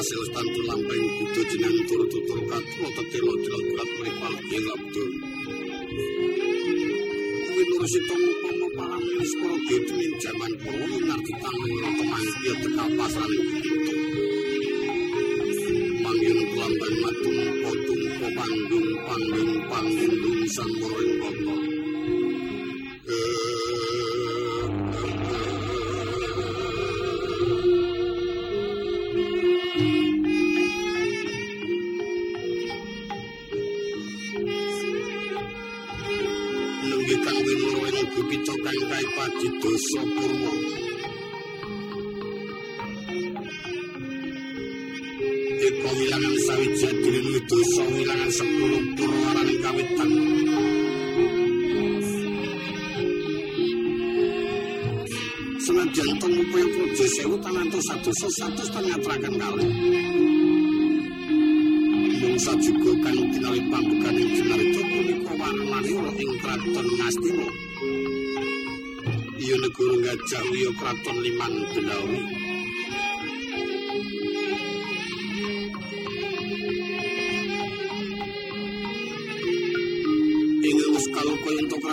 Masih tantu lampeng kudu jenang turu-turu katro tetelo jelok kulat meripal ing labdur. Kuwi nurusi pomo parang niskoro gitu ning jaman poro ngarti tangan rotoman dia tekal pasaran ing pintu. Panggil lambang matung potung po panggung panggung panggung dungsan moring koto. Senajan tumupaya projo sewu tananto satu satu setengah terakan kali. Mungsa juga kan tinali pambukan yang dinarito punika warnani ora ing kraton ngastina. Iya negara gajah wiya kraton liman benawi.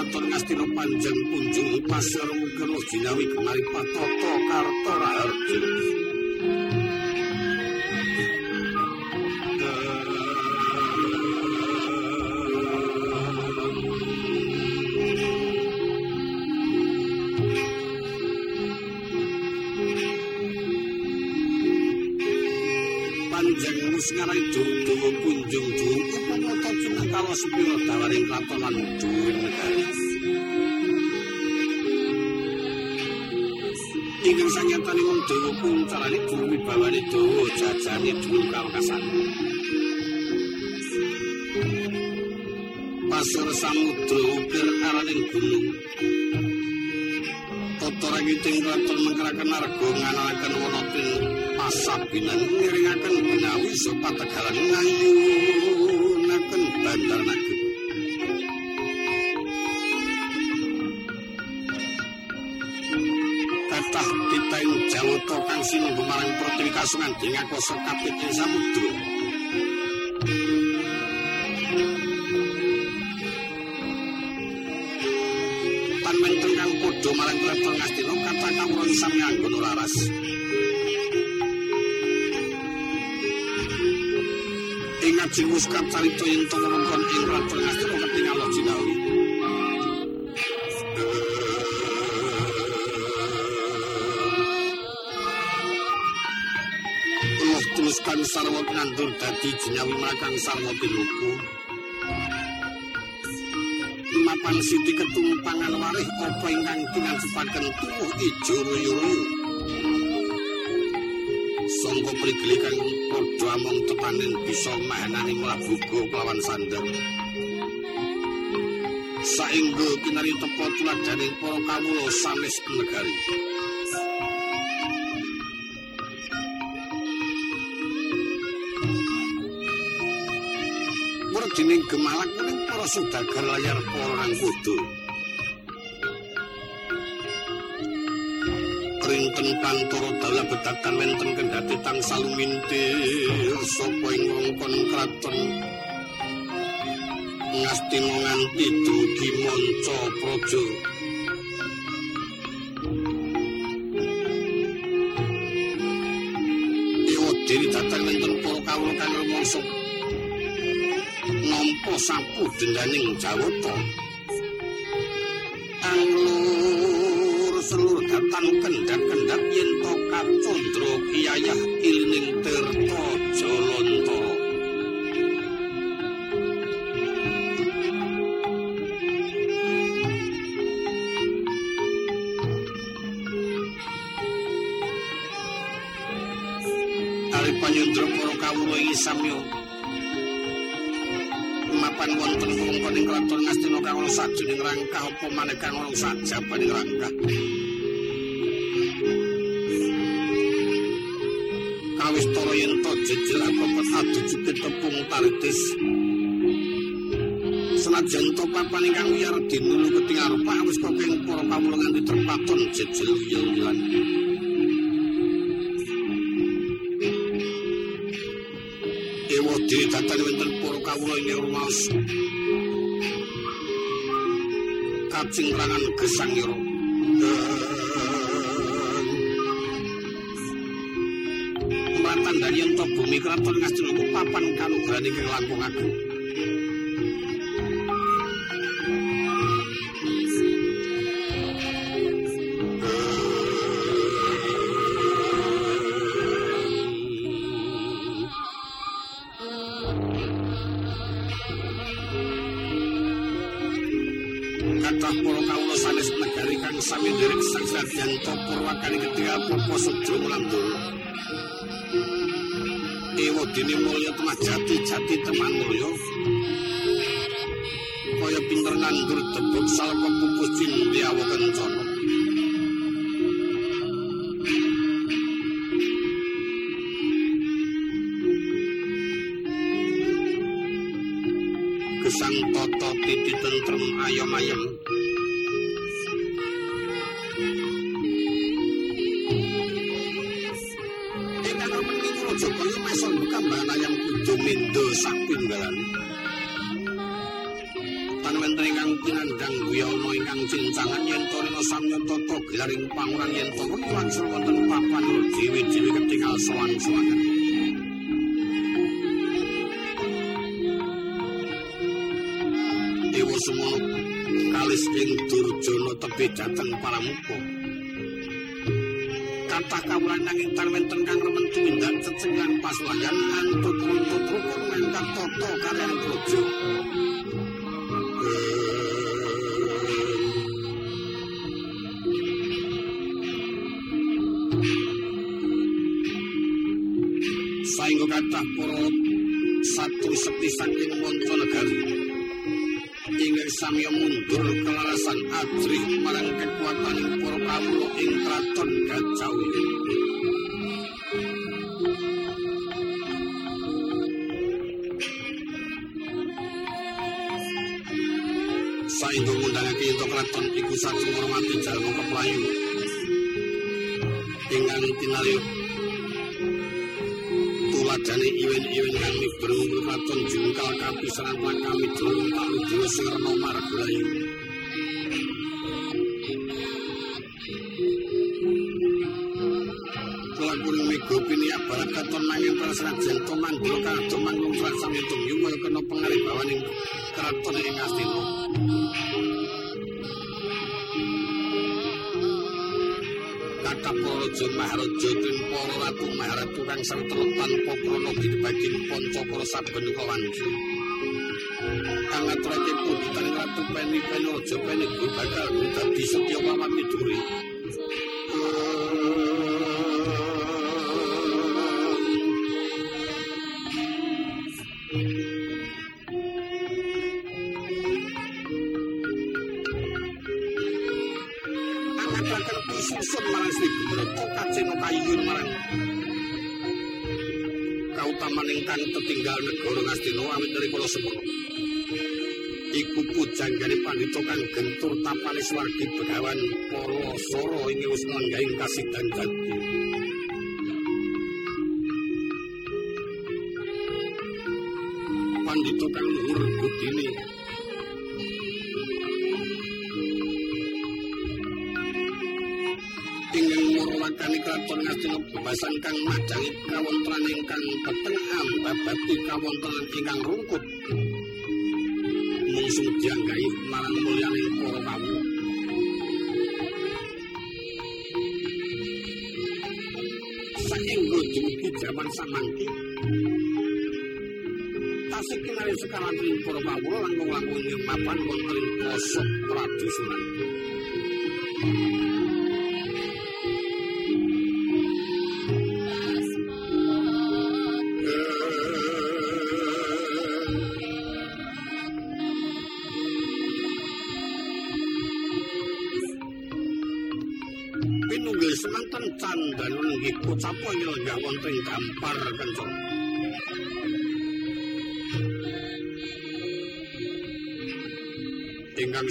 Kraton ngastina panjang punjung pasar mungkin jinawi kemari patoto karto raharjo. Panjang mus ngarai dawa kunjung dhuwur upama ta cinakala sepira dawaring kraton lan dhuwur negari. Ingkang sanyatane wong dawa puncarane bumi bawane dawa jajane dhuwur kawekasan. Pasar samudra ukir araning gunung. Totora giting kraton mengkeraken arga nganakaken wonten pasabinan ngiringaken binawi sopa tegalan ngayunaken bandar nagri. Kathah titaing jawata kang sinunggu marang Pratiwi kasungan dingakoso kapiting samudra. Panwenten kang padha marang kraton Ngastina kathah kawruhan sami anggono laras. Ingat jimus kacarito yen to wewengkon ing kraton Ngastina ketingal jinawi. Allah tuluskan sarwa ngandur dadi jinawi makang sarwa pinuku. Mapan siti ketumpangan warih apa ingkang kinansepaken tuwuh ijo ruyu-ruyu. Sangka prigeli kang padha among tepanen bisa mahanani mlabuga kelawan sandar. Saengga kinari tepa tuladaning para kawula sanes negari. Werdining gemalak kuning para sudagar layar para nang Rinten pantoro dalah betakan wenten kendati tang salumintir sapa ing wongkon kraton? Ngastina nganti dugi manca praja. Dewa diri datang wenten para kawula kang rumangsa nampa sapu dendaning jawata kacondra kiyayah ilining tirta jalantara Ali panyundra para kawula ing samya. Mapan wonten wewengkon ing kraton Ngastina kawula sajroning rangkah apa maneh kang ora sajabaning rangkah jejer adu cukit tepung taritis senajan to papan ingkang wiyar dinulu keting arupa awis kok ing para kawula nganti terpaton jejel wiyan Ewa diri datang wenten para kawula ing rumaos kacing rangan gesang iro ento bumi kraton ngastina papan kanugrahane kang langkung agung. Kathah para kawula sanes negari kang sami nderek sangsadian purwakane ketika popo sejo lantur. Ewa dene mulya temah jati-jati teman mulya. Kaya pinter nganggur tebuk salpa pupus cindi awa Tanwen ingkang pinandang wiyono ingkang cincangan yen to rina samya tata gelaring panguran yen to langsung wonten papan dewi-dewi ketingal sowan-sowanan. Dewa semono kalis ing Durjana tepi dhateng Paramuka. kathah kawulan nanging tarwenten kang remen tumindak cecengan paslayan antut runtut rukun ngangkat toto kalian brojo. Adri marang kekuatan para kawula ing kraton Gacawi. Sainggo ngundangake ento kraton iku saking ngormati jalma keplayu. Ingkang tinalih tuladane iwen-iwen kang miber kraton jungkal kami dulur kami dhewe sing rena margalayu. Abarat katon nanging prasrajan to manggil katon manglung frasam itu yung kena pengaribawan ing kraton ing Astina. Kaparaja Maharaja Trin Para Ratu Maharatu kang sartela tanpa krana dibagi Pancakara saben kawanci. Kang aturake pujitan Ratu Peni Peni Raja Peni Guru bakal dadi setya pawan miduri. Broto kacena kayun marang kautaman ingkang tetinggal negara Ngastina awit dari kala semono. Iku pujanggane pandhita kang gentur tapane swargi begawan para sora ing wis lenggahing kasidan dadi. Bebasan kang madangi kawontenan ingkang petengam bababi kawontenan ingkang rungkut. Mung sumedyangai marang mulyane para kawula saenggo dumugi jaman samangki. Tasik kinari sekarang ing para kawula langkung-langkung ing mapan wonten ing kosok tradisional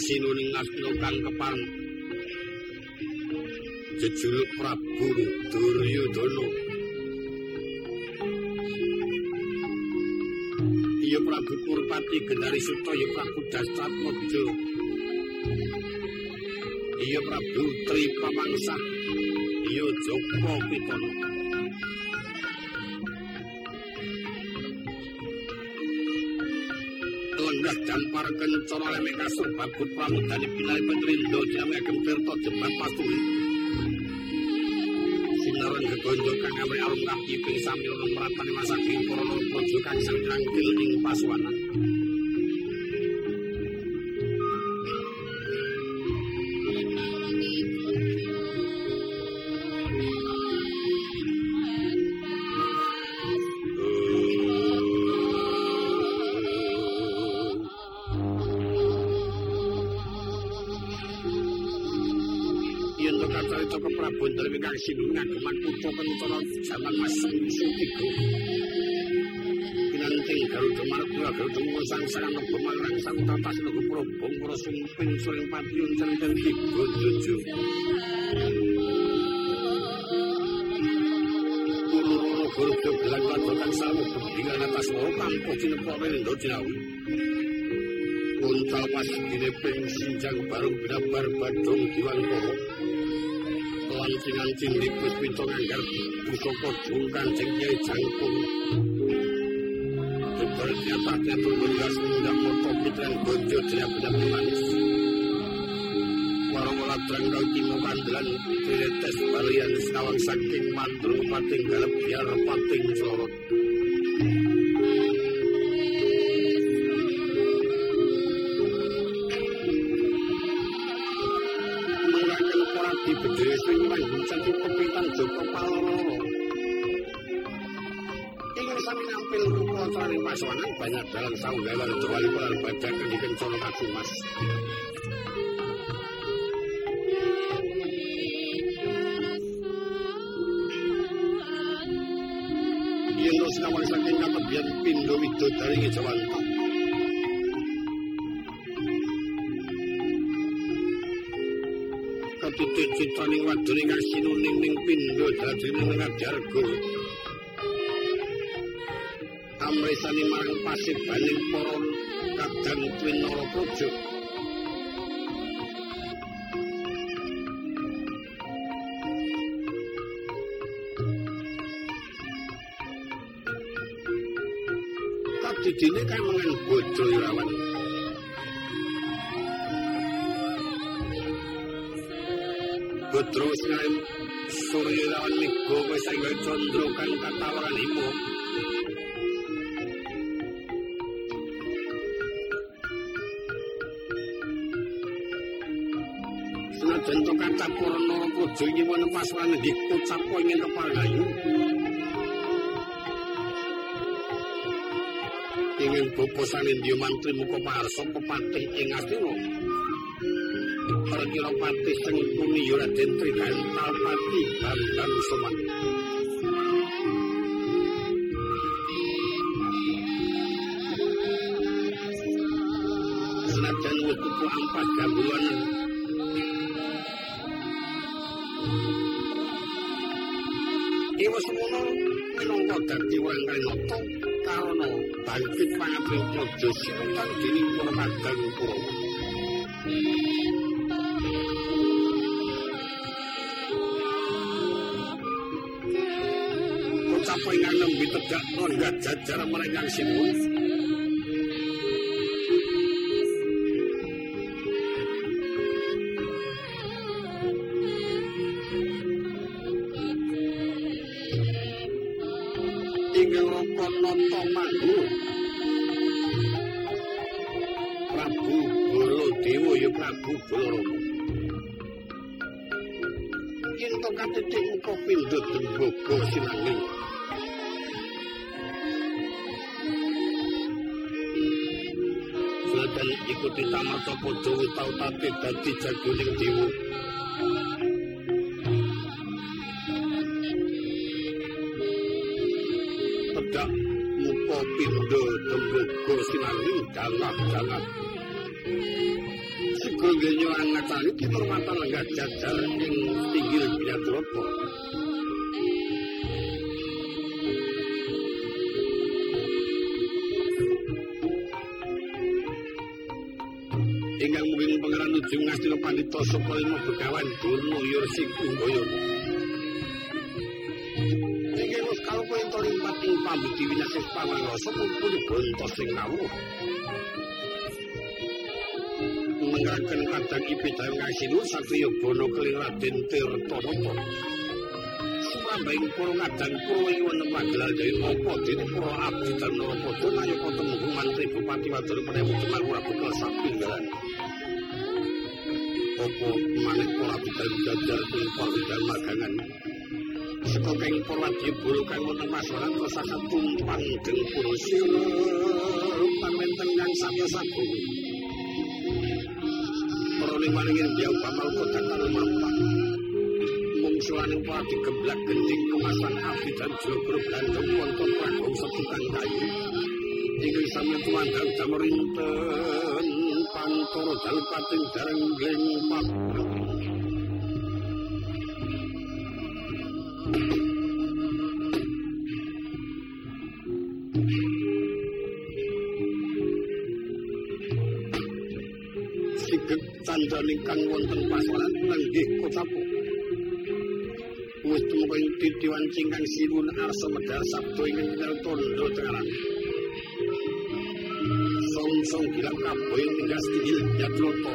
Sinuning asna kang kepang jejuluk Prabu Duryudana. Iya Prabu Purpati Gendari Sutaya Prabu Dastratmaja. Iya Prabu Tripamangsa. Iya Joko Pitana. Lenggah dampar kencana lemek kasur babut pramudani pinali petrindo dinamika kemperto jebat pasturi. Sinaran gegondo kang amri arum kaki ping sambil meratani masa king korono projo kang sang drangkil ing paswana. Ndrewi kang sinung ngageman putra kencana jaman Mas Sutigo. Kinanting Garuda Martula Garuda Musang Sang Nebo Marang Sang Tatas Nugu Probong Para Sumping Suring Patiun Cendeng Tigo Jojo. Kuluroro Garuda Gelang Ladotan Sawu Bebingan atas Wau Kampuh Cinepo Welindo Cinawi. Kuntal pas dine ping sinjang barung binabar badung kiwan koro. Lancingan cindipus pinto nganggar pusoko jungkan cengkiai jangkung. Kebernya taknya turun gas muda moto pitren gojo jaya bedak manis. Warung olah terangkau kimo kandelan piretes balian sekawang saking mandrung pating biar pating sorot. Di bediri sing mangguncang di pepitan Joko Paloro. Ingin sami nampil rupa cari paswanan banyak dalam saunggalan jawali pola badak di kencono mas. Yen lo sinawang saking katebian pindo widodari ngejawantah. Citaning wadon ingkang sinuning ning pindha dadi ngajarga. Amresani marang pasibaning para kadang twinara praja. Kadidine kan mengen bojo irawan. Sing Surya lawan Migo wis saengga Candra kang katawaran imo. Senajan to kata narapraja ing wonten paswan nggih kocap ingin kepargayu. Ingin bapa sanindya mantri muka parsa pepatih ing Astina. Perkira pati sing kumi Raden Trikantal pati Bambang Soman. Senajan wutuku ampat gambuluan Iwa semono minangka dadi wangkang nata karana bangkit pangabring praja sinutan dening para kadang Kurawa. ditegak oleh jajaran mereka yang sinus dadi jagoning dewa tegak muka pindha tembuga sinari kalah jalan Sugeng nyuwun ngatani kinurmatan lenggah jajar ing pinggir pinatropo pandito sopal ilmu begawan durno yursi kumboyo. Ingkang mus kalau koin toling pating pambuti winasis pamangoso kumpul bontos sing nawuh. Menggerakkan kadang ipi dalam ngasih nur satu yobono keling raden tirtonoto. Sumambaing puro ngadang puro iwan magelar dari opo dini puro abdi dan noropo dona yoko temu mantri bupati wadur menewu cemar ura bekal sapinggalan. Opo manik pura bidal jajar pura magangan. Sekokeng pura dibulu kang wonten pasaran kosaka tumpang deng puro sirup pamenteng yang sabya sabung. Peroleh maningin biau pamal kota karo mampang. Mungsuaning pura digeblak gending kemasan api dan jogro gantung wonton prakong sebutan kayu. Ingin sambil tuan dan jamarinten pantoro jalpating jarang gleng Sigek candaning kang wonten pasaran nenggih kotapu. Wis temukan titiwan cingkang sirun arsa ingin benar tondo tengaran. Song-song gila kaboy tinggas tingil jatloto.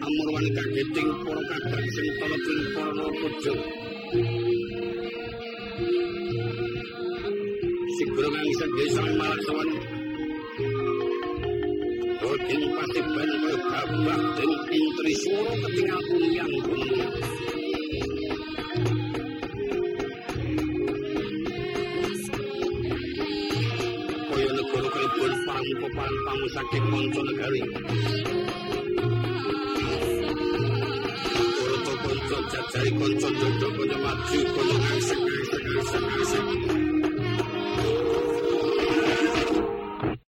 Amur wani kageting poro kadang sing tolopin poro nokojo. Siguro kang isa desa malaksawan. Rodin pasiban kaya gabah dan intri suara ketinggal umyang gunung. Dios a que cuanto kanca cariño. Cuanto, cuanto, cuanto, cuanto, cuanto, cuanto, cuanto, cuanto, cuanto,